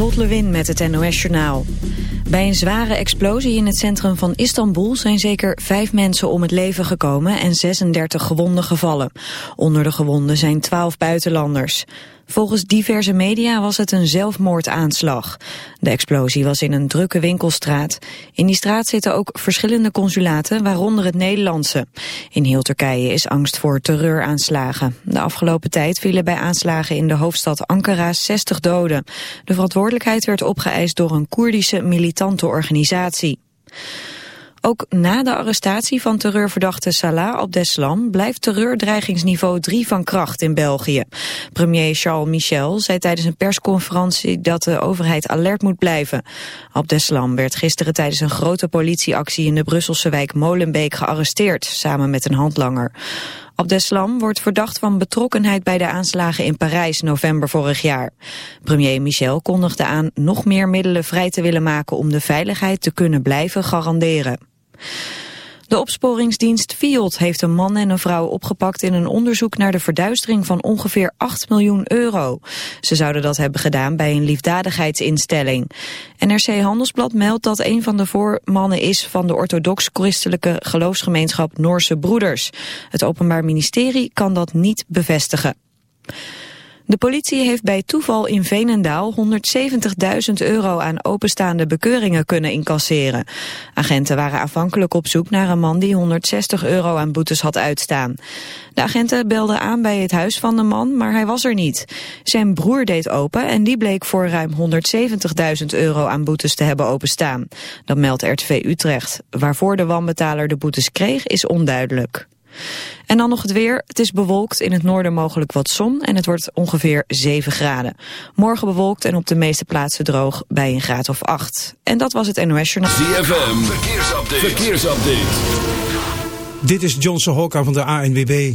Lot Lewin met het NOS Journaal. Bij een zware explosie in het centrum van Istanbul zijn zeker vijf mensen om het leven gekomen en 36 gewonden gevallen. Onder de gewonden zijn 12 buitenlanders. Volgens diverse media was het een zelfmoordaanslag. De explosie was in een drukke winkelstraat. In die straat zitten ook verschillende consulaten, waaronder het Nederlandse. In heel Turkije is angst voor terreuraanslagen. De afgelopen tijd vielen bij aanslagen in de hoofdstad Ankara 60 doden. De verantwoordelijkheid werd opgeëist door een Koerdische militante organisatie. Ook na de arrestatie van terreurverdachte Salah Abdeslam blijft terreurdreigingsniveau 3 van kracht in België. Premier Charles Michel zei tijdens een persconferentie dat de overheid alert moet blijven. Abdeslam werd gisteren tijdens een grote politieactie in de Brusselse wijk Molenbeek gearresteerd, samen met een handlanger. Abdeslam wordt verdacht van betrokkenheid bij de aanslagen in Parijs november vorig jaar. Premier Michel kondigde aan nog meer middelen vrij te willen maken om de veiligheid te kunnen blijven garanderen. De opsporingsdienst FIOD heeft een man en een vrouw opgepakt in een onderzoek naar de verduistering van ongeveer 8 miljoen euro. Ze zouden dat hebben gedaan bij een liefdadigheidsinstelling. NRC Handelsblad meldt dat een van de voormannen is van de orthodox-christelijke geloofsgemeenschap Noorse Broeders. Het Openbaar Ministerie kan dat niet bevestigen. De politie heeft bij toeval in Veenendaal 170.000 euro aan openstaande bekeuringen kunnen incasseren. Agenten waren aanvankelijk op zoek naar een man die 160 euro aan boetes had uitstaan. De agenten belden aan bij het huis van de man, maar hij was er niet. Zijn broer deed open en die bleek voor ruim 170.000 euro aan boetes te hebben openstaan. Dat meldt RTV Utrecht. Waarvoor de wanbetaler de boetes kreeg is onduidelijk. En dan nog het weer. Het is bewolkt, in het noorden mogelijk wat zon en het wordt ongeveer 7 graden. Morgen bewolkt en op de meeste plaatsen droog bij een graad of 8. En dat was het NOS Journaal. ZFM, verkeersupdate. verkeersupdate. Dit is Johnson Hokka van de ANWB.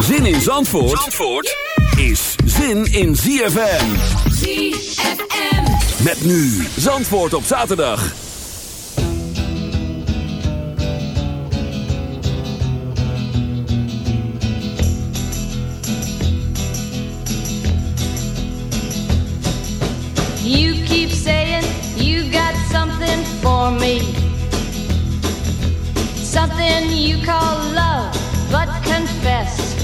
Zin in Zandvoort, Zandvoort is zin in ZFM. ZFM. Met nu Zandvoort op zaterdag. You keep saying you got something for me. Something you call love, but confess.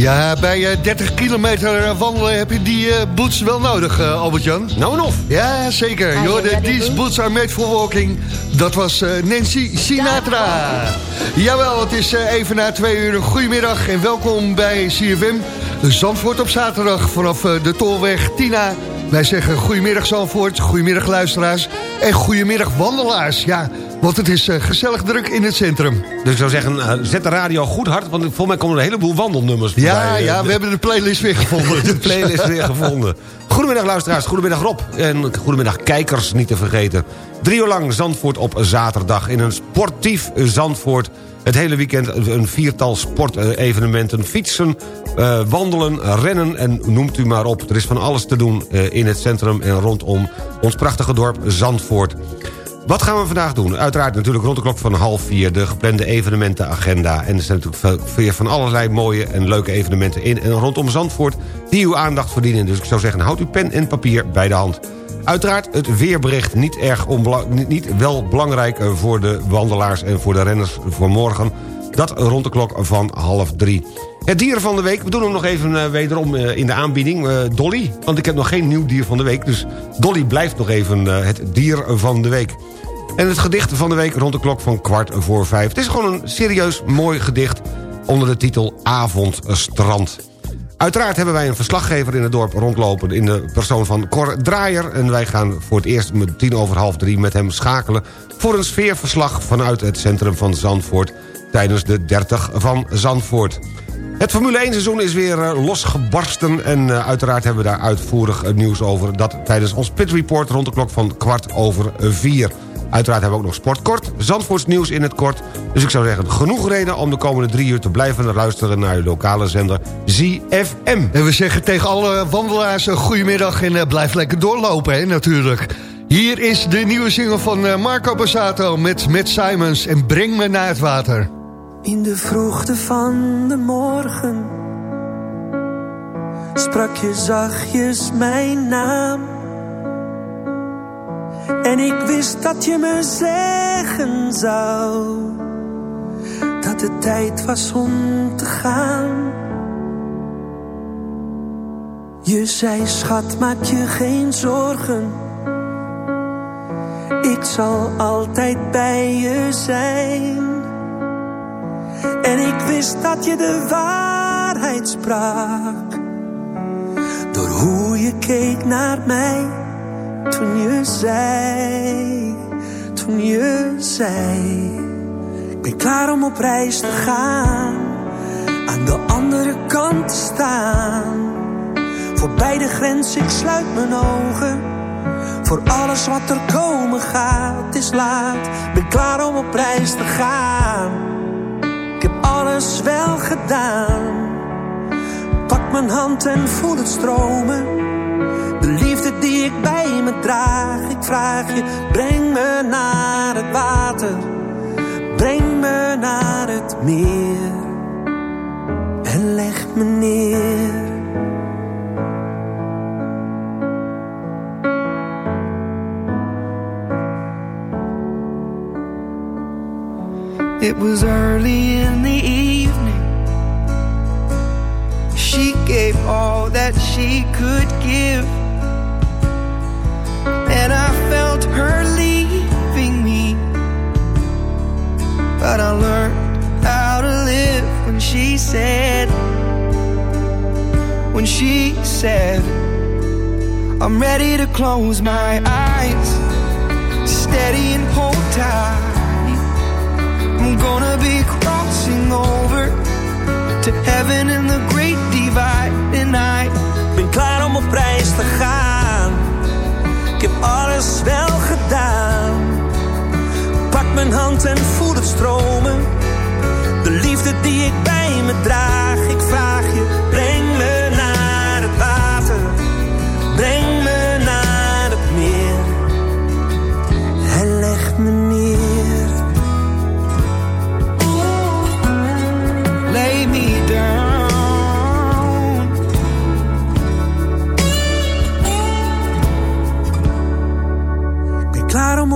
Ja, bij eh, 30 kilometer wandelen heb je die eh, boots wel nodig, eh, Albert-Jan. Nou en of. Ja, zeker. Ah, ja, These boots. are made for walking. Dat was eh, Nancy Sinatra. Jawel, het is eh, even na twee uur. Goedemiddag en welkom bij CFM. Zandvoort op zaterdag vanaf eh, de Tolweg Tina. Wij zeggen goedemiddag Zandvoort, goedemiddag luisteraars en goedemiddag wandelaars. Ja, want het is eh, gezellig druk in het centrum. Dus ik zou zeggen, eh, zet de radio goed hard... want volgens mij komen er een heleboel wandelnummers Ja, voorbij. Eh, ja, we hebben de playlist weer gevonden. de playlist weer gevonden. Goedemiddag luisteraars, goedemiddag Rob. En goedemiddag kijkers, niet te vergeten. Drie uur lang Zandvoort op zaterdag in een sportief Zandvoort. Het hele weekend een viertal sportevenementen. Fietsen, eh, wandelen, rennen en noemt u maar op. Er is van alles te doen eh, in het centrum en rondom ons prachtige dorp Zandvoort. Wat gaan we vandaag doen? Uiteraard natuurlijk rond de klok van half vier... de geplande evenementenagenda. En er zijn natuurlijk veel- van allerlei mooie en leuke evenementen in... en rondom Zandvoort die uw aandacht verdienen. Dus ik zou zeggen, houd uw pen en papier bij de hand. Uiteraard het weerbericht niet, erg niet, wel belangrijk eh, voor de wandelaars... en voor de renners voor morgen. Dat rond de klok van half drie. Het dier van de week, we doen hem nog even eh, wederom eh, in de aanbieding. Dolly, want ik heb nog geen nieuw dier van de week. Dus Dolly blijft nog even het dier van de week. En het gedicht van de week rond de klok van kwart voor vijf. Het is gewoon een serieus mooi gedicht onder de titel Avondstrand. Uiteraard hebben wij een verslaggever in het dorp rondlopen... in de persoon van Cor Draaier. En wij gaan voor het eerst met tien over half drie met hem schakelen... voor een sfeerverslag vanuit het centrum van Zandvoort... tijdens de 30 van Zandvoort. Het Formule 1 seizoen is weer eh, losgebarsten... en eh, uiteraard hebben we daar uitvoerig nieuws over... dat tijdens ons pit report rond de klok van kwart over vier. Uiteraard hebben we ook nog sportkort, Zandvoorts nieuws in het kort. Dus ik zou zeggen, genoeg reden om de komende drie uur te blijven luisteren... naar uw lokale zender ZFM. En we zeggen tegen alle wandelaars een goedemiddag en eh, blijf lekker doorlopen, hè, natuurlijk. Hier is de nieuwe single van eh, Marco Bassato met Matt Simons en Breng me naar het water. In de vroegte van de morgen sprak je zachtjes mijn naam. En ik wist dat je me zeggen zou dat het tijd was om te gaan. Je zei, schat, maak je geen zorgen. Ik zal altijd bij je zijn. En ik wist dat je de waarheid sprak. Door hoe je keek naar mij. Toen je zei, toen je zei. Ik ben klaar om op reis te gaan. Aan de andere kant te staan. Voorbij de grens, ik sluit mijn ogen. Voor alles wat er komen gaat, is laat. Ik ben klaar om op reis te gaan. Ik heb alles wel gedaan. Pak mijn hand en voel het stromen. Je, breng me naar het water. Breng me naar het meer. En leg me neer. It was early in the evening. She gave all that she she said, I'm ready to close my eyes, steady and hold tight. I'm gonna be crossing over to heaven in the great divide, and I ben klaar om op reis te gaan. Ik heb alles wel gedaan. Pak mijn hand en voel het stromen. De liefde die ik bij me draag. Ik vraag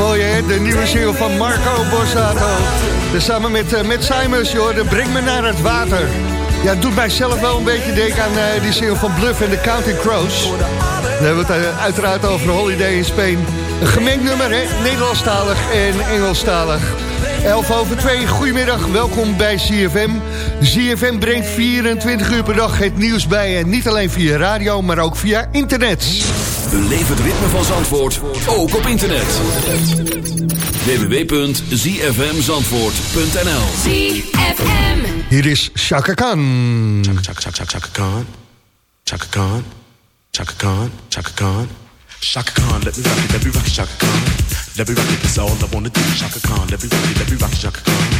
Mooi, hè? De nieuwe single van Marco Borsato. Dus samen met uh, Simons, joh, de Breng me naar het water. Ja, het doet mij zelf wel een beetje denken aan eh, die single van Bluff en de Counting Crows. Dan hebben we het eh, uiteraard over Holiday in Spain. Een gemengd nummer, hè? Nederlandstalig en Engelstalig. 11 over 2, goedemiddag, welkom bij CFM. CFM brengt 24 uur per dag het nieuws bij. En niet alleen via radio, maar ook via internet. Beleef het ritme van Zandvoort, ook op internet. www.zfmzandvoort.nl ZFM. Hier is Chaka Khan. Chaka Chaka Chaka Chaka Khan. Chaka Khan. Chaka Khan. Chaka Khan. Chaka Khan, let me rock it, let me rock it, Chaka Khan. Let me rock it, that's all I wanna do. Chaka Khan, let me rock it, let me rock it, Chaka Khan.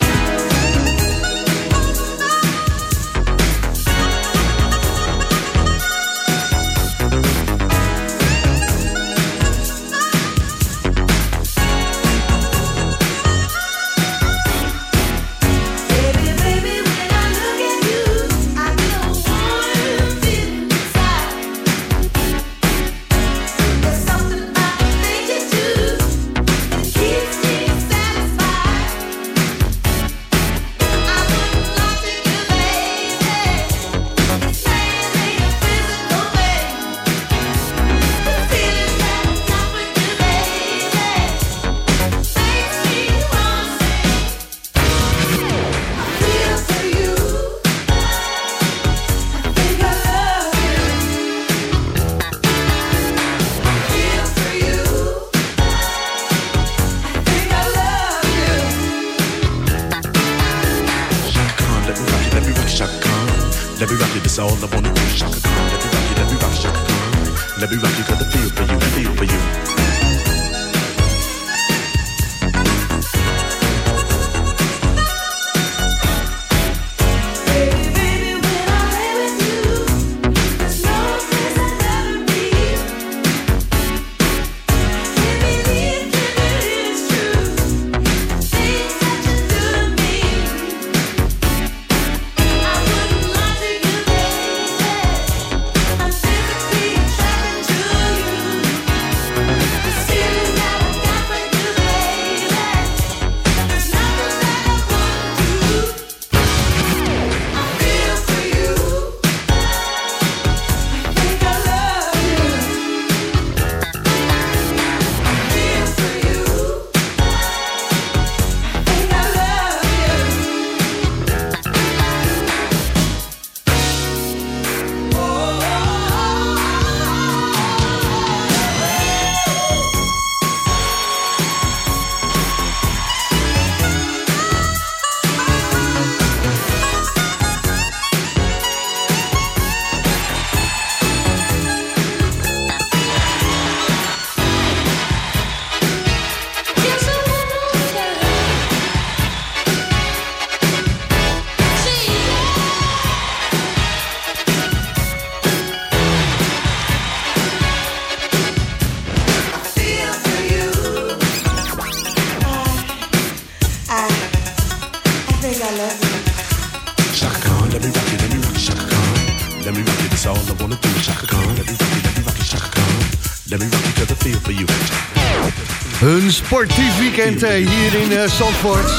Sportief weekend eh, hier in eh, Zandvoort.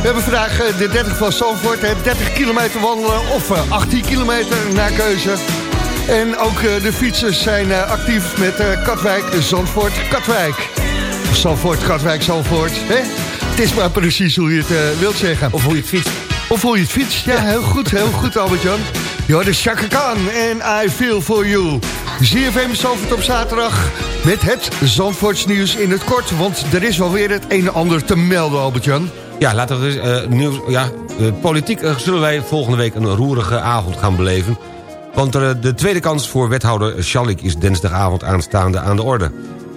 We hebben vandaag eh, de 30 van Zandvoort. eh, 30 kilometer wandelen of eh, 18 kilometer naar keuze. En ook de fietsers zijn actief met Katwijk, Zandvoort, Katwijk. Of Zandvoort, Katwijk, Zandvoort. Hè? Het is maar precies hoe je het wilt zeggen. Of hoe je het fietst. Of hoe je het fietst. Ja, heel goed, heel goed Albert-Jan. Je de Chaka Khan en I Feel For You. ZFM Zandvoort op zaterdag met het Zandvoorts nieuws in het kort. Want er is wel weer het een en ander te melden, Albert-Jan. Ja, laten we eens, eh, nieuws, ja, eh, politiek eh, zullen wij volgende week een roerige avond gaan beleven. Want de tweede kans voor wethouder Schalik is dinsdagavond aanstaande aan de orde.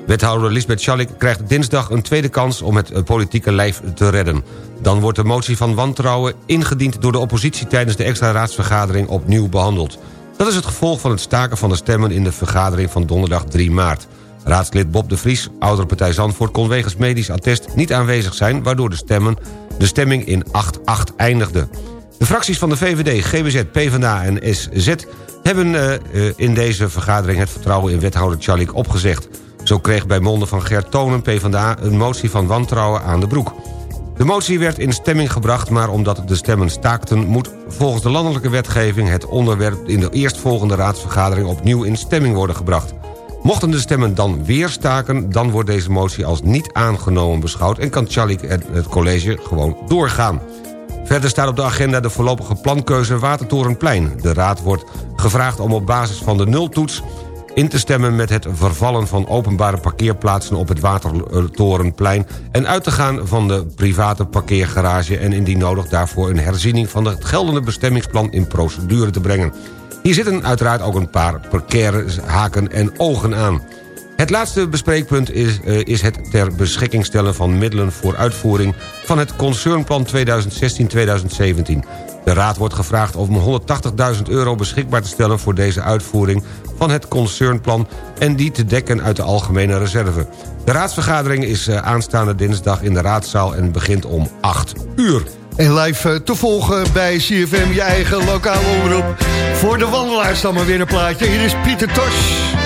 Wethouder Lisbeth Schalik krijgt dinsdag een tweede kans om het politieke lijf te redden. Dan wordt de motie van wantrouwen ingediend door de oppositie tijdens de extra raadsvergadering opnieuw behandeld. Dat is het gevolg van het staken van de stemmen in de vergadering van donderdag 3 maart. Raadslid Bob de Vries, oudere partij Zandvoort... kon wegens medisch attest niet aanwezig zijn... waardoor de, stemmen, de stemming in 8-8 eindigde. De fracties van de VVD, GBZ, PvdA en SZ... hebben eh, eh, in deze vergadering het vertrouwen in wethouder Tjalik opgezegd. Zo kreeg bij monden van Gert Tonen, PvdA... een motie van wantrouwen aan de broek. De motie werd in stemming gebracht, maar omdat de stemmen staakten... moet volgens de landelijke wetgeving het onderwerp... in de eerstvolgende raadsvergadering opnieuw in stemming worden gebracht. Mochten de stemmen dan weer staken... dan wordt deze motie als niet aangenomen beschouwd... en kan Tjalik het, het college gewoon doorgaan. Verder staat op de agenda de voorlopige plankeuze Watertorenplein. De raad wordt gevraagd om op basis van de nultoets in te stemmen met het vervallen van openbare parkeerplaatsen op het Watertorenplein... en uit te gaan van de private parkeergarage... en indien nodig daarvoor een herziening van het geldende bestemmingsplan in procedure te brengen. Hier zitten uiteraard ook een paar precaire haken en ogen aan. Het laatste bespreekpunt is, eh, is het ter beschikking stellen van middelen voor uitvoering van het Concernplan 2016-2017. De Raad wordt gevraagd om 180.000 euro beschikbaar te stellen voor deze uitvoering van het Concernplan en die te dekken uit de algemene reserve. De raadsvergadering is eh, aanstaande dinsdag in de raadzaal en begint om 8 uur. En live eh, te volgen bij CFM, je eigen lokale omroep. Voor de wandelaars dan maar weer een plaatje. Hier is Pieter Tosh.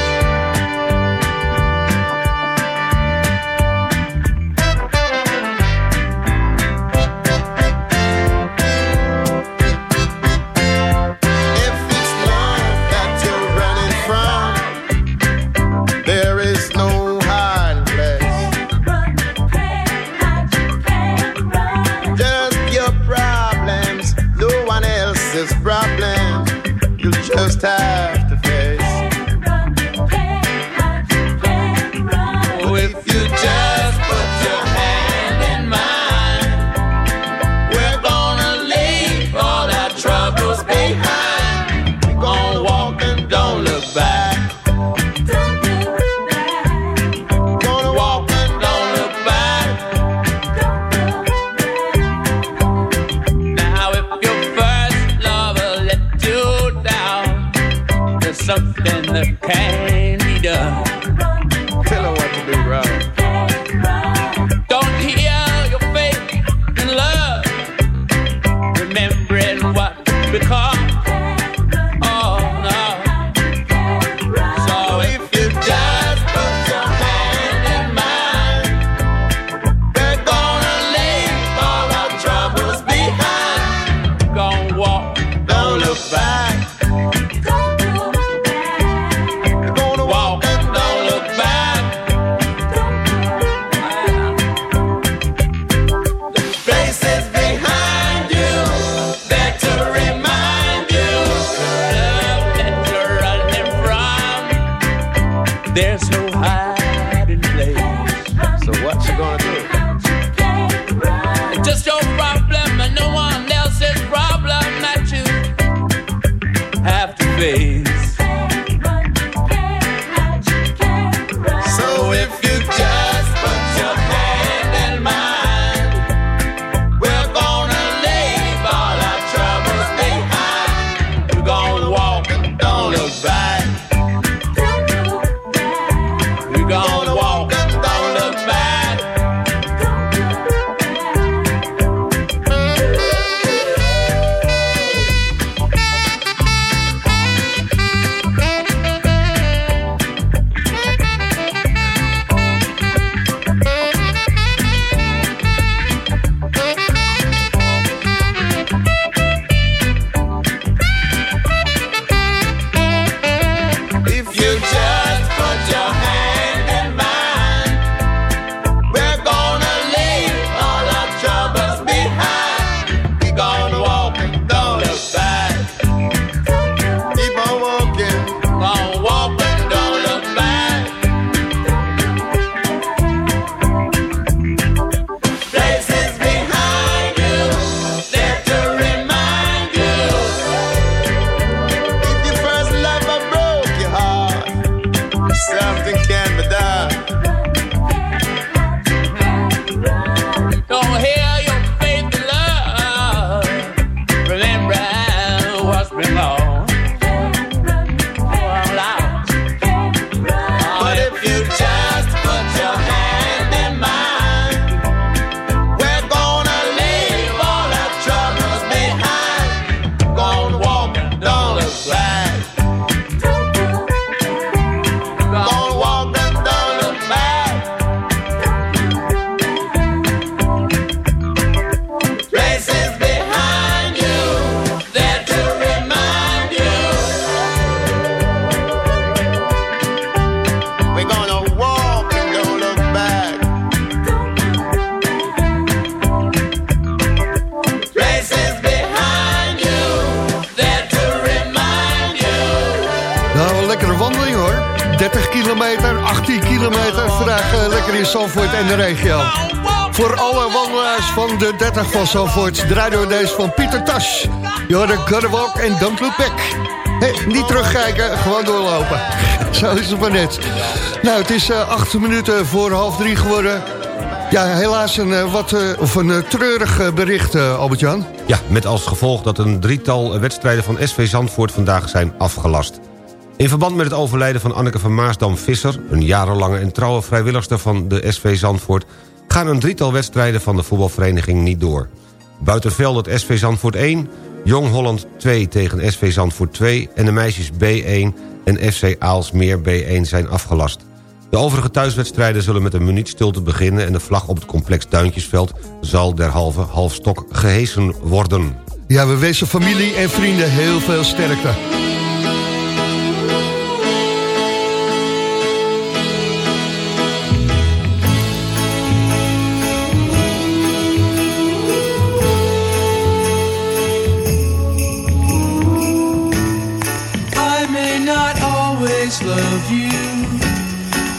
Zandvoort draaien we deze van Pieter Tas. You're gotta walk and niet terugkijken, gewoon doorlopen. Zo is het maar net. Nou, het is eh, acht minuten voor half drie geworden. Ja, helaas een, eh, wat, eh, of een treurig bericht, Albert-Jan. Ja, met als gevolg dat een drietal wedstrijden van SV Zandvoort vandaag zijn afgelast. In verband met het overlijden van Anneke van Maasdam-Visser... een jarenlange en trouwe vrijwilligster van de SV Zandvoort... gaan een drietal wedstrijden van de voetbalvereniging niet door. Buiten veld het SV Zandvoort 1, Jong Holland 2 tegen SV Zandvoort 2... en de meisjes B1 en FC Aalsmeer B1 zijn afgelast. De overige thuiswedstrijden zullen met een minuut stilte beginnen... en de vlag op het complex Duintjesveld zal derhalve halfstok gehesen worden. Ja, we wensen familie en vrienden heel veel sterkte.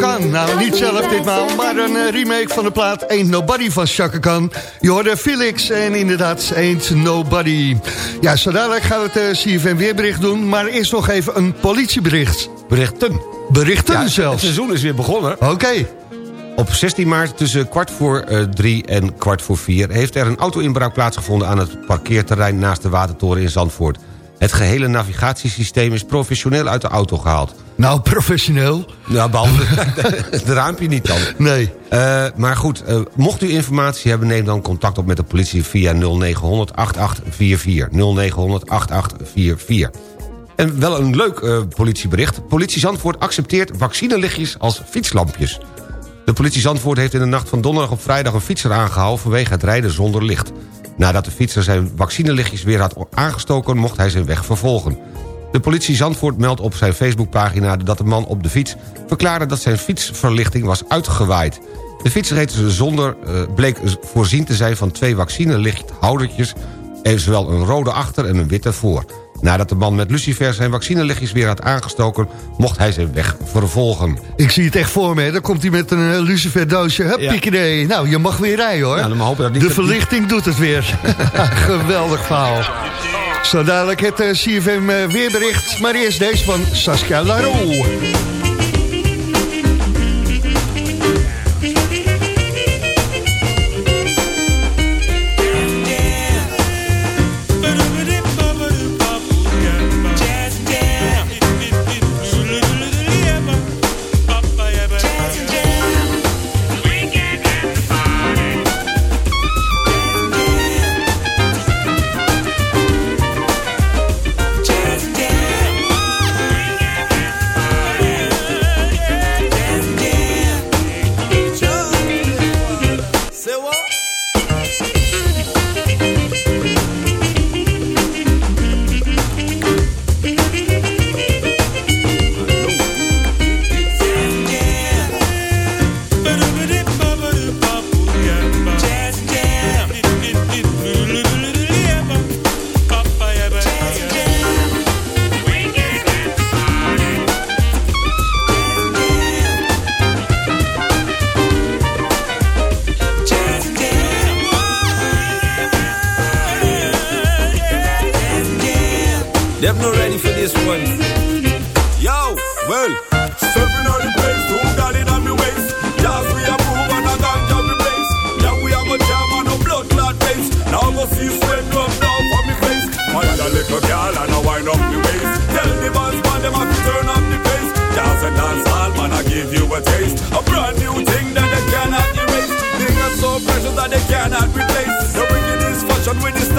Khan. Nou, niet zelf ditmaal, maar een eh, remake van de plaat Ain't Nobody van Chaka Khan. Je hoorde Felix en inderdaad Ain't Nobody. Ja, zo dadelijk gaan we het eh, CFM weerbericht doen, maar eerst nog even een politiebericht. Berichten. Berichten Ja, het zelfs. seizoen is weer begonnen. Oké. Op 16 maart tussen kwart voor eh, drie en kwart voor vier... heeft er een auto-inbraak plaatsgevonden aan het parkeerterrein... naast de Watertoren in Zandvoort. Het gehele navigatiesysteem is professioneel uit de auto gehaald. Nou, professioneel. Ja, behalve het raampje niet dan. Nee. Eh, maar goed, eh, mocht u informatie hebben... neem dan contact op met de politie via 0900 8844. 0900 8844. En wel een leuk eh, politiebericht. Politie Zandvoort accepteert vaccinelichtjes als fietslampjes. De politie Zandvoort heeft in de nacht van donderdag op vrijdag... een fietser aangehouden vanwege het rijden zonder licht. Nadat de fietser zijn vaccinelichtjes weer had aangestoken... mocht hij zijn weg vervolgen. De politie Zandvoort meldt op zijn Facebookpagina dat de man op de fiets... verklaarde dat zijn fietsverlichting was uitgewaaid. De fiets reed zonder, eh, bleek voorzien te zijn van twee vaccinelichthoudertjes... zowel een rode achter en een witte voor. Nadat de man met Lucifer zijn vaccinelichtjes weer had aangestoken... mocht hij zijn weg vervolgen. Ik zie het echt voor me, hè. Dan komt hij met een uh, lucifer doosje. Hup, Ja. Nou, je mag weer rijden, hoor. Ja, dan hopen dat niet- de verlichting doet het weer. Geweldig verhaal. Zo dadelijk het eh, CFM eh, weerbericht. Maar eerst deze van Saskia Laro.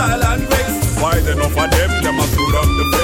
Style and grace. Why enough of them, them a screwed up the face.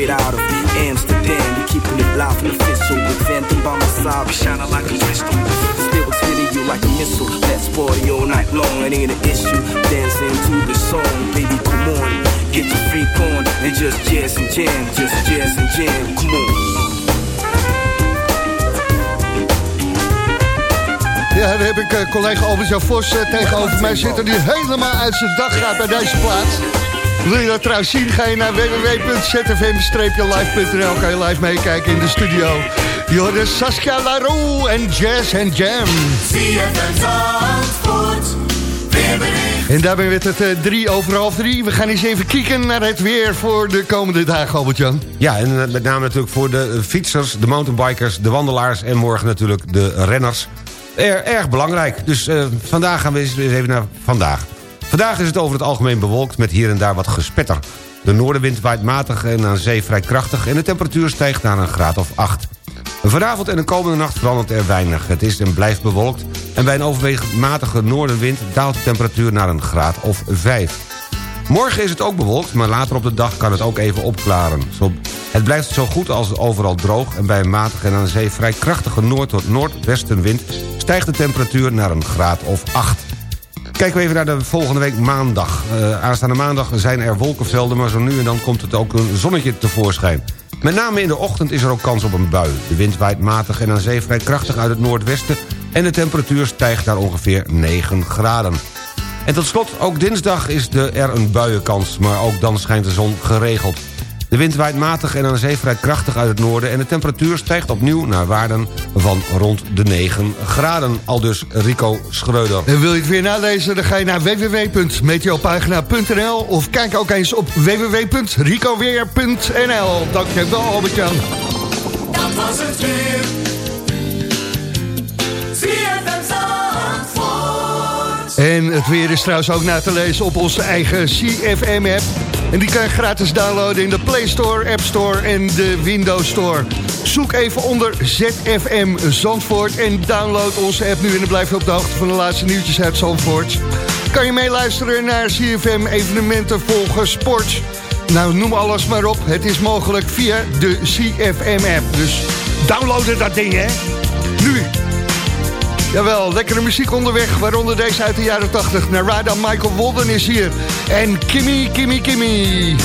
Straight out of Amsterdam. We keeping it live and official. With Phantom by my side, we shining like a crystal. Still hitting you like a missile. Let's party all night long, it ain't an issue. Dancing to the song, baby, come on. Get your freak on and just jazz and jam, just jazz and jam. Come on. Ja, daar heb ik eh, collega Albert-Jan Vos eh, tegenover mij zitten... die helemaal uit zijn dag gaat bij deze plaats. Wil je dat trouwens zien, ga je naar www.zfm-live.nl... kan je live meekijken in de studio. Je hoorde Saskia Larou en Jazz and Jam. En daarbij werd het eh, drie over half drie. We gaan eens even kijken naar het weer voor de komende dagen, Albert-Jan. Ja, en eh, met name natuurlijk voor de eh, fietsers, de mountainbikers, de wandelaars... en morgen natuurlijk de renners. Er, erg belangrijk. Dus eh, vandaag gaan we eens even naar vandaag. Vandaag is het over het algemeen bewolkt met hier en daar wat gespetter. De noordenwind waait matig en aan zee vrij krachtig... en de temperatuur stijgt naar een graad of 8. Vanavond en de komende nacht verandert er weinig. Het is en blijft bewolkt en bij een overwegend matige noordenwind... daalt de temperatuur naar een graad of 5. Morgen is het ook bewolkt, maar later op de dag kan het ook even opklaren. Het blijft zo goed als overal droog... en bij een matige en aan zee vrij krachtige noord- tot noordwestenwind... stijgt de temperatuur naar een graad of 8. Kijken we even naar de volgende week maandag. Eh, aanstaande maandag zijn er wolkenvelden... maar zo nu en dan komt het ook een zonnetje tevoorschijn. Met name in de ochtend is er ook kans op een bui. De wind waait matig en aan zee vrij krachtig uit het noordwesten... en de temperatuur stijgt naar ongeveer 9 graden. En tot slot, ook dinsdag is er een buienkans... maar ook dan schijnt de zon geregeld. De wind waait matig en aan zee vrij krachtig uit het noorden... en de temperatuur stijgt opnieuw naar waarden van rond de 9 graden. Al dus Rico Schreuder. En wil je het weer nalezen, dan ga je naar www.meteopagina.nl... of kijk ook eens op www.ricoweer.nl. Dankjewel, Albert-Jan. Dat was het weer. En het weer is trouwens ook na te lezen op onze eigen CFM-app. En die kan je gratis downloaden in de Play Store, App Store en de Windows Store. Zoek even onder ZFM Zandvoort en download onze app nu... en dan blijf je op de hoogte van de laatste nieuwtjes uit Zandvoort. Kan je meeluisteren naar CFM, evenementen, volgen, sport... Nou, noem alles maar op. Het is mogelijk via de CFM-app. Dus downloaden dat ding, hè. Nu. Jawel, lekkere muziek onderweg, waaronder deze uit de jaren 80. Narada Michael Walden is hier. En Kimmy, Kimmy, Kimmy.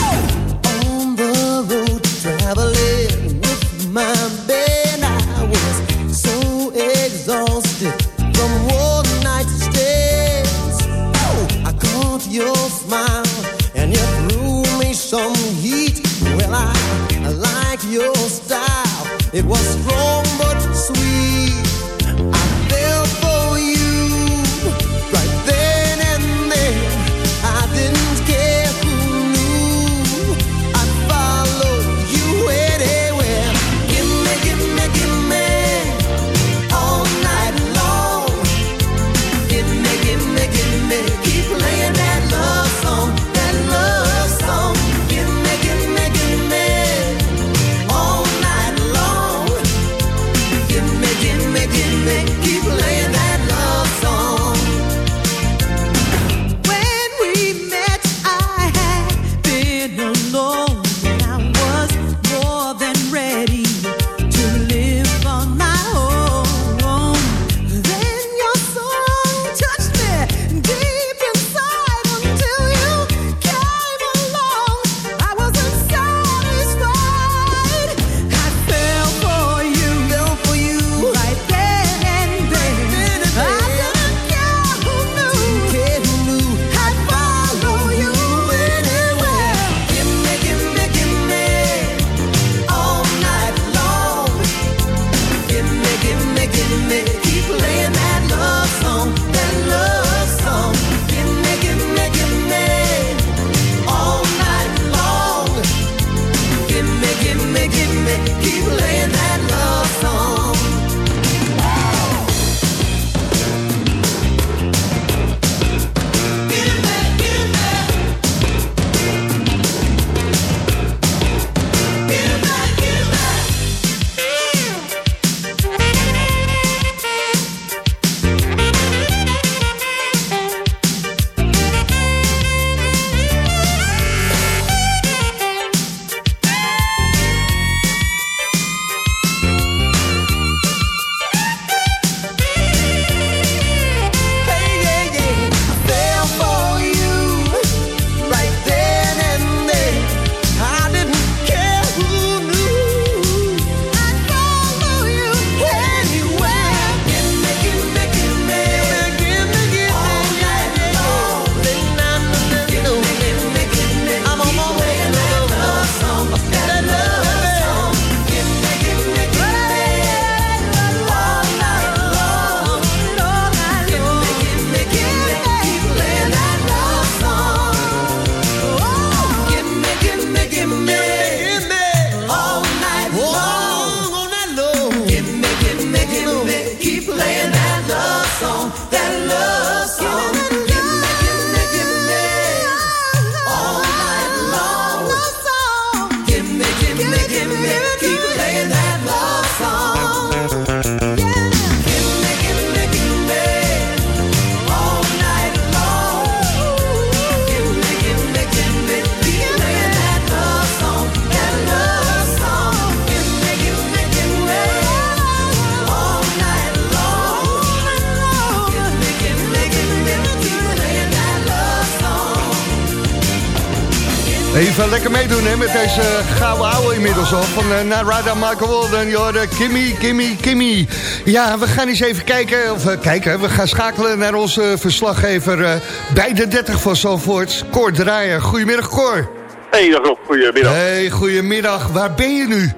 Even lekker meedoen hè, met deze gouden ouwe inmiddels al. Van uh, Narada Michael Walden, je hoorde Kimmy, Kimmy, Kimmy. Ja, we gaan eens even kijken, of eh, kijken, we gaan schakelen naar onze verslaggever eh, bij de 30 van Zalvoort, Cor Draaier. Goedemiddag Cor. Hey, dag Rob, goedemiddag. Hey, goedemiddag. Waar ben je nu?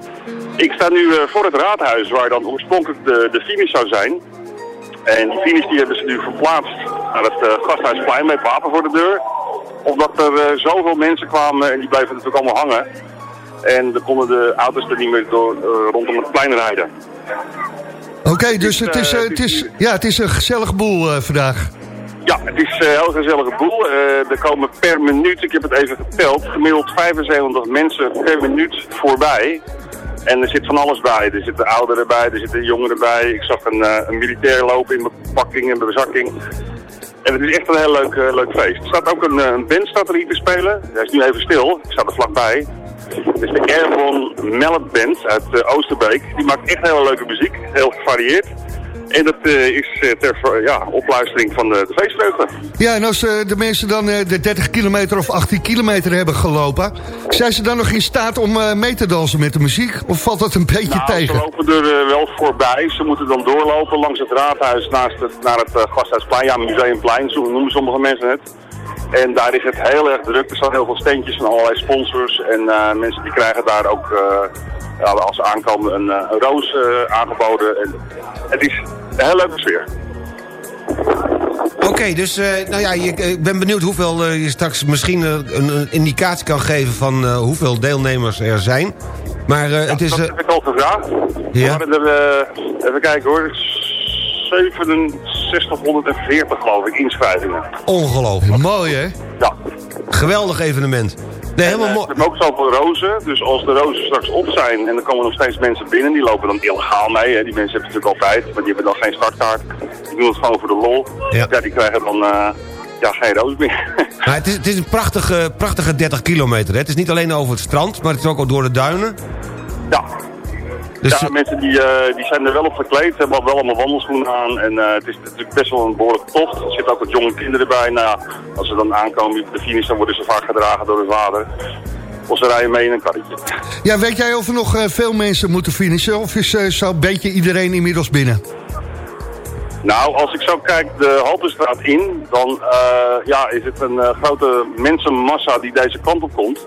Ik sta nu voor het raadhuis waar dan oorspronkelijk de, de finish zou zijn. En die finish die hebben ze nu verplaatst naar het gasthuisplein met wapen voor de deur. Omdat er eh, zoveel mensen kwamen en die bleven natuurlijk allemaal hangen. En dan konden de auto's er niet meer door, eh, rondom het plein rijden. Oké, dus het is, eh, eh, het, is, ja, het is een gezellig boel vandaag. Ja, het is een heel gezellige boel. Er komen per minuut, ik heb het even geteld, gemiddeld 75 mensen per minuut voorbij. En er zit van alles bij. Er zitten ouderen bij, er zitten jongeren bij. Ik zag een, een militair lopen in bepakking en bezakking. En het is echt een heel leuk, eh, leuk feest. Er staat ook een, eh, een band er hier te spelen. Hij is nu even stil. Ik sta er vlakbij. Het is de Airborne Mallet Band uit eh, Oosterbeek. Die maakt echt hele leuke muziek. Heel gevarieerd. En dat eh, is eh, ter ja, opluistering van de, de feestvreugde. Ja, en als eh, de mensen dan eh, de 30 kilometer of 18 kilometer hebben gelopen... zijn ze dan nog in staat om eh, mee te dansen met de muziek? Of valt dat een beetje Nou, tegen? Ze lopen er eh, wel voorbij. Ze moeten dan doorlopen langs het raadhuis naast het, naar het eh, Gasthuisplein. Ja, Museumplein, zo noemen sommige mensen het. En daar is het heel erg druk. Er staan heel veel steentjes van allerlei sponsors. En eh, mensen die krijgen daar ook, eh, ja, als aankomen, een, eh, een roos eh, aangeboden. En het is een heel leuke sfeer. Oké, dus eh, nou ja, je, ik ben benieuwd hoeveel je straks misschien een, een indicatie kan geven van hoeveel deelnemers er zijn. Maar het is... Dat heb ik al gevraagd. Ja. We hadden er, even kijken hoor, 6740 geloof ik, inschrijvingen. ongelooflijk. Mooi hè? Ja. Geweldig evenement. Nee, helemaal Eh, mooi. We hebben ook zoveel rozen, dus als de rozen straks op zijn en er komen nog steeds mensen binnen, die lopen dan illegaal mee. Hè. Die mensen hebben natuurlijk altijd, maar die hebben dan geen startkaart. Die doen het gewoon voor de lol. Ja. die krijgen dan eh, ja, geen roos meer. Maar het is, het is een prachtige, prachtige 30 kilometer. Hè? Het is niet alleen over het strand, maar het is ook door de duinen. ja. Dus, ja, mensen die, eh, die zijn er wel op gekleed, hebben wel allemaal wandelschoenen aan. En eh, het is natuurlijk best wel een behoorlijke tocht. Er zitten ook wat jonge kinderen bij. Nou als ze dan aankomen op de finish, dan worden ze vaak gedragen door hun vader. Of ze rijden mee in een karretje. Ja, weet jij of er nog eh, veel mensen moeten finishen? Of is eh, zo'n beetje iedereen inmiddels binnen? Nou, als ik zo kijk de Haltestraat in, dan ja, is het een grote mensenmassa die deze kant op komt.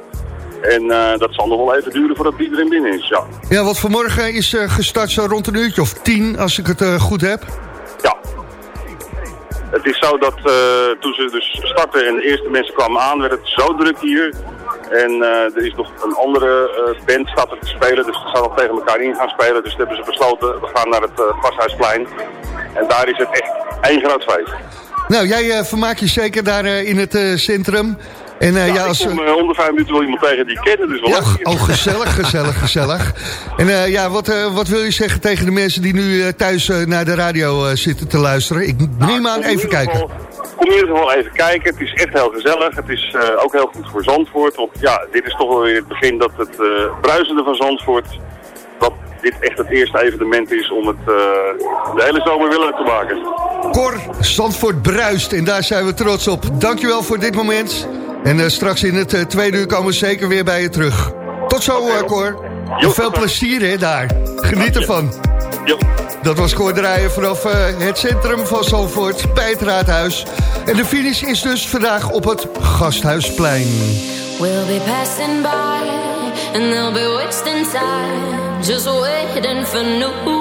En eh, dat zal nog wel even duren voordat iedereen binnen is, ja. Ja, want vanmorgen is eh, gestart zo rond een uurtje of tien, als ik het eh, goed heb. Ja. Het is zo dat toen ze dus startten en de eerste mensen kwamen aan, werd het zo druk hier. En er is nog een andere band staat er te spelen, dus ze gaan nog tegen elkaar in gaan spelen. Dus hebben ze besloten, we gaan naar het Gasthuisplein. En daar is het echt één groot feest. Nou, jij vermaakt je zeker daar in het centrum. En eh, ja, als... kom eh, vijf minuten wel iemand tegen die ik ken, dus wel Ja, leuk. oh, gezellig, gezellig, gezellig. En eh, ja, wat, wat wil je zeggen tegen de mensen die nu thuis naar de radio zitten te luisteren? Ik neem aan Kom in even kijken. geval- Kom in ieder geval even kijken. Het is echt heel gezellig. Het is ook heel goed voor Zandvoort. Want ja, dit is toch wel weer het begin dat het bruisende van Zandvoort... dat dit echt het eerste evenement is om het de hele zomer leuk te maken. Cor, Zandvoort bruist en daar zijn we trots op. Dankjewel voor dit moment. En eh, straks in het eh, tweede uur komen we zeker weer bij je terug. Tot zo, eh, Cor. Veel plezier hè, daar. Geniet ervan. Dat was Cor Draaien vanaf eh, het centrum van Zandvoort bij het Raadhuis. En de finish is dus vandaag op het Gasthuisplein. We'll be passing by and they'll be wasting time just waiting for new.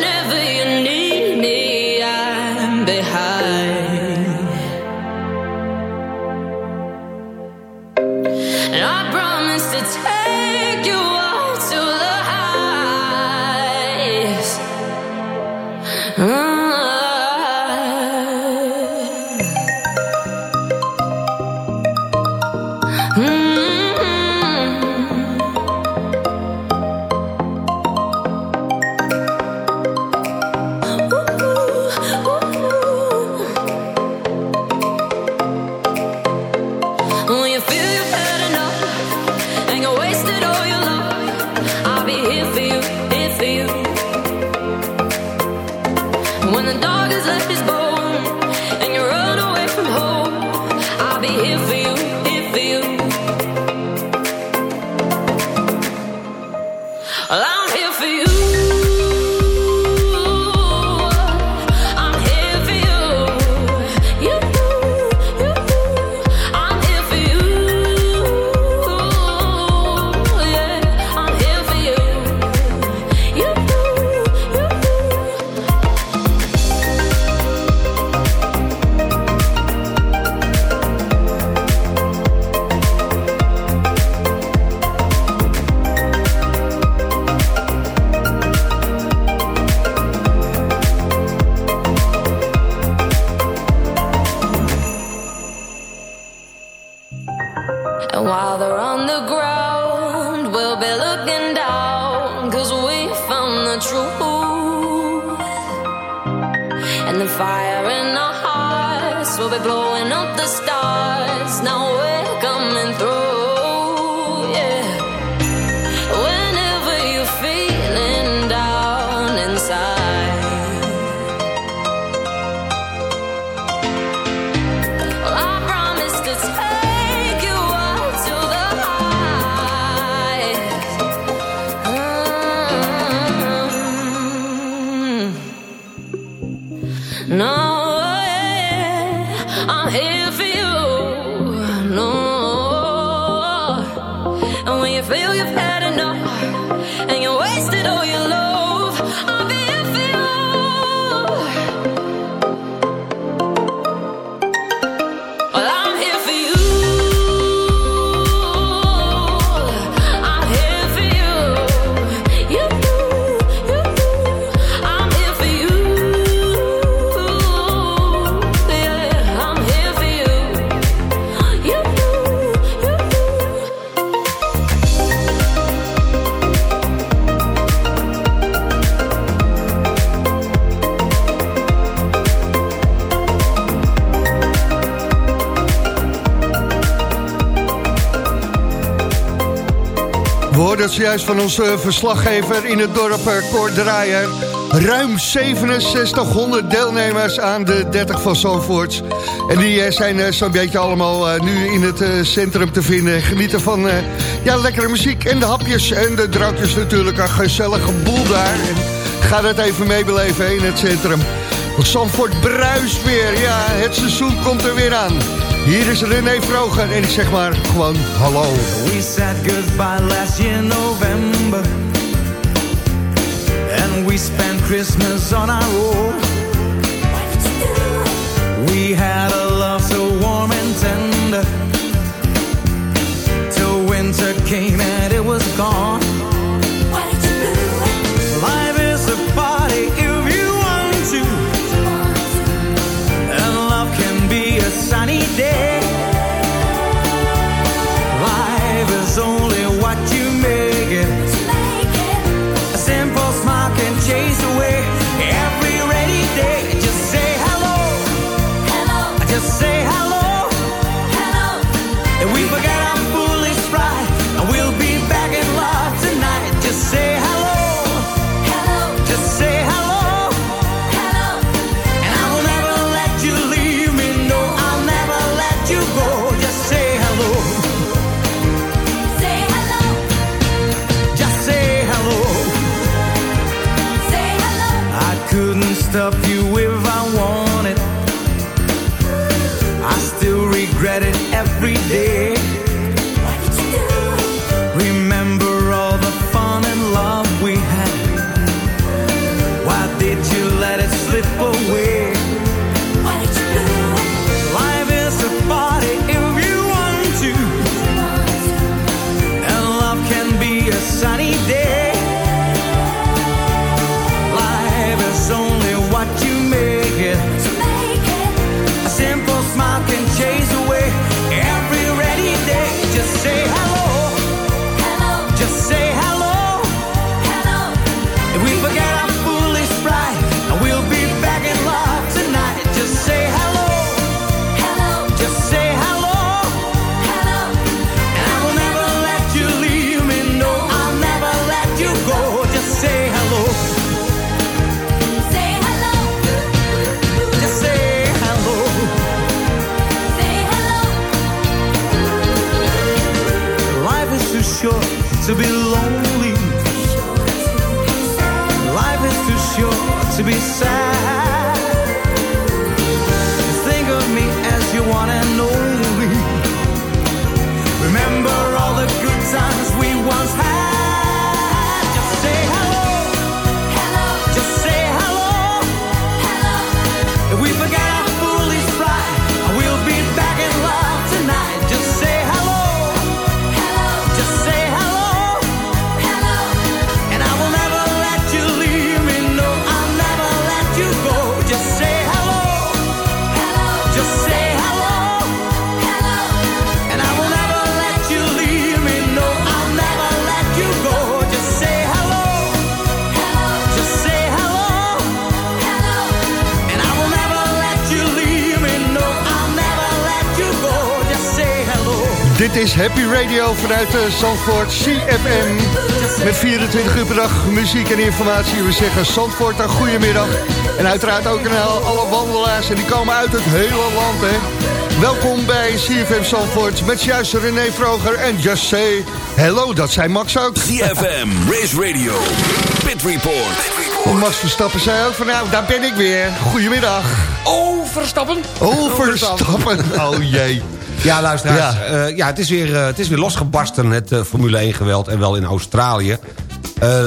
We hoorden ze juist van onze verslaggever in het dorp eh, Kortraaier. Ruim 6700 deelnemers aan de 30 van Zandvoort. En die eh, zijn eh, zo'n beetje allemaal nu in het centrum te vinden. Genieten van ja, lekkere muziek en de hapjes en de drankjes natuurlijk. Een gezellige boel daar. En ga dat even meebeleven in het centrum. Want Zandvoort bruist weer. Ja, het seizoen komt er weer aan. Hier is René Vroger en ik zeg maar gewoon hallo. We said goodbye last year November. And we spent Christmas on our own. We had a love so warm and tender. Dit is Happy Radio vanuit uh, Zandvoort CFM. Met 24 uur per dag muziek en informatie. We zeggen Zandvoort een goedemiddag. En uiteraard ook aan alle wandelaars. En die komen uit het hele land, hè. Welkom bij CFM Zandvoort. Met juist René Vroger en Just Say Hello. Dat zijn Max ook. CFM, Race Radio, Pit Report. Max Verstappen zei ook van nou, daar ben ik weer. Goedemiddag. Oh, Verstappen. Oh, Verstappen. Oh jee. Ja, luisteraars. Ja. ja, het, is weer, uh, het is weer losgebarsten, het uh, Formule 1-geweld. En wel in Australië.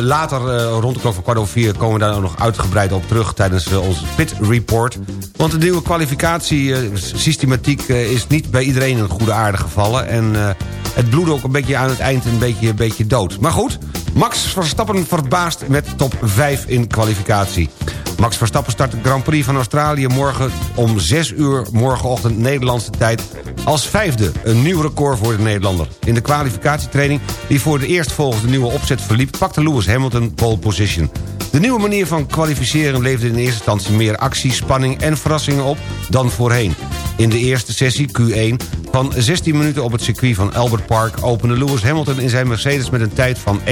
Later, rond de klok van kwart over vier... komen we daar nog uitgebreid op terug tijdens onze Pit Report. Want de nieuwe kwalificatiesystematiek is niet bij iedereen een goede aarde gevallen. En het bloedde ook een beetje aan het eind een beetje, een beetje dood. Maar goed, Max Verstappen verbaast met top 5 in kwalificatie. Max Verstappen start de Grand Prix van Australië morgen om 6 uur morgenochtend Nederlandse tijd als vijfde. Een nieuw record voor de Nederlander. In de kwalificatietraining die voor de eerst volgens de nieuwe opzet verliep... pakte Lewis Hamilton pole position. De nieuwe manier van kwalificeren leverde in eerste instantie meer actie, spanning en verrassingen op dan voorheen. In de eerste sessie, Q1, van 16 minuten op het circuit van Albert Park... opende Lewis Hamilton in zijn Mercedes met een tijd van 1.25.3.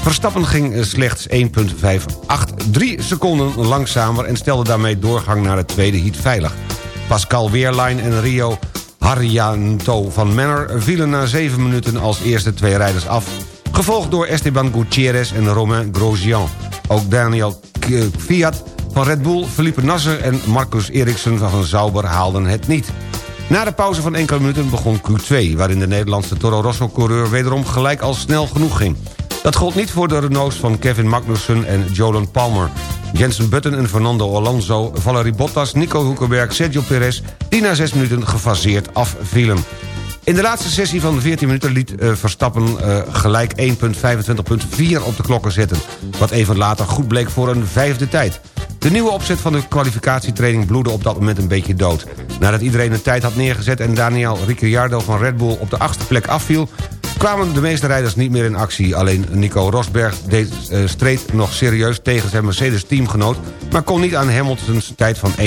Verstappen ging slechts 1.583 seconden langzamer... en stelde daarmee doorgang naar de tweede heat veilig. Pascal Weerlein en Rio Harjanto van Manor vielen na 7 minuten als eerste twee rijders af... gevolgd door Esteban Gutierrez en Romain Grosjean. Ook Daniel Fiat van Red Bull, Felipe Nasser en Marcus Eriksen van Sauber haalden het niet. Na de pauze van enkele minuten begon Q2... waarin de Nederlandse Toro Rosso-coureur wederom gelijk al snel genoeg ging. Dat gold niet voor de Renaults van Kevin Magnussen en Jolan Palmer. Jensen Button en Fernando Alonso, Valerie Bottas, Nico Hulkenberg, Sergio Perez... die na zes minuten gefaseerd afvielen. In de laatste sessie van de 14 minuten liet uh, Verstappen uh, gelijk 1.25.4 op de klokken zetten... wat even later goed bleek voor een vijfde tijd. De nieuwe opzet van de kwalificatietraining bloedde op dat moment een beetje dood. Nadat iedereen een tijd had neergezet en Daniel Ricciardo van Red Bull op de achtste plek afviel kwamen de meeste rijders niet meer in actie. Alleen Nico Rosberg deed, uh, streed nog serieus tegen zijn Mercedes-teamgenoot... maar kon niet aan Hamiltons tijd van 1.23.8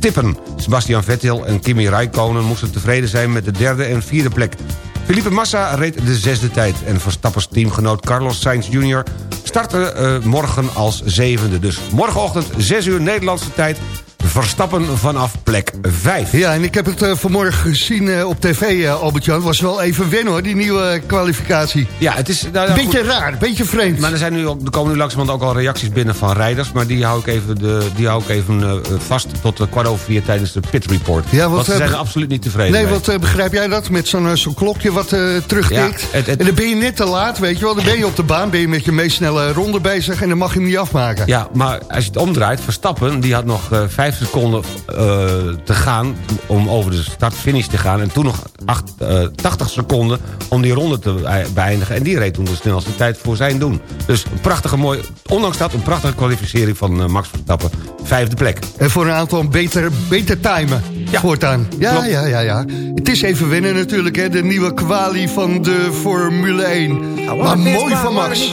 tippen. Sebastian Vettel en Kimi Räikkönen moesten tevreden zijn met de derde en vierde plek. Felipe Massa reed de zesde tijd... en Verstappers teamgenoot Carlos Sainz Jr. startte uh, morgen als zevende. Dus morgenochtend 6 uur Nederlandse tijd... Verstappen vanaf plek 5. Ja, en ik heb het uh, vanmorgen gezien uh, op tv, uh, Albert-Jan. Het was wel even wennen hoor, die nieuwe kwalificatie. Ja, het is... Nou, nou, beetje goed. raar, beetje vreemd. Maar er, zijn nu, er komen nu langzamerhand ook al reacties binnen van rijders... maar die hou ik even, de, die hou ik even vast tot kwart over vier tijdens de pit report. Ja, wat, want ze zijn absoluut niet tevreden Nee, mee. wat begrijp jij dat? Met zo'n zo klokje wat terugtikt. Ja, en dan ben je net te laat, weet je wel. Dan ben je op de baan, ben je met je meest snelle ronde bezig... en dan mag je hem niet afmaken. Ja, maar als je het omdraait, Verstappen, die had nog vijf seconden uh, te gaan... om over de start-finish te gaan... en toen nog acht, uh, 80 seconden om die ronde te beëindigen. En die reed toen de snelste tijd voor zijn doen. Dus een prachtige mooi... ondanks dat een prachtige kwalificering van uh, Max Verstappen. Vijfde plek. En voor een aantal beter, beter timen ja. voortaan. Ja, Klopt. ja, ja, ja. Het is even winnen natuurlijk, hè. De nieuwe kwalie van de Formule 1. Maar mooi van Max.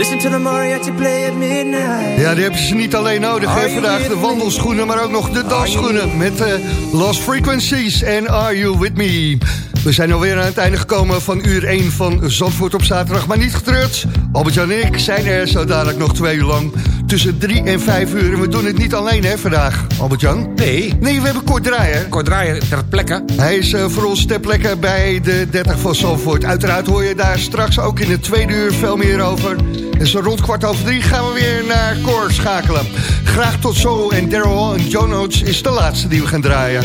Listen to the mariachi play at midnight. Ja, die hebben ze niet alleen nodig. Hè? Vandaag de wandelschoenen, maar ook nog de dansschoenen. Met eh, Lost Frequencies en Are You With Me. We zijn alweer aan het einde gekomen van uur 1 van Zandvoort op zaterdag. Maar niet getreurd. Albert-Jan en ik zijn er zo dadelijk nog twee uur lang. Tussen 3 en 5 uur. En we doen het niet alleen hè vandaag, Albert-Jan. Nee. Nee, we hebben Kort Draaier. Kort Draaier ter plekke. Hij is eh, voor ons ter plekke bij de 30 van Zandvoort. Uiteraard hoor je daar straks ook in het tweede uur veel meer over. En zo rond kwart over drie gaan we weer naar Cor schakelen. Graag tot zo. En Daryl en John Oates is de laatste die we gaan draaien.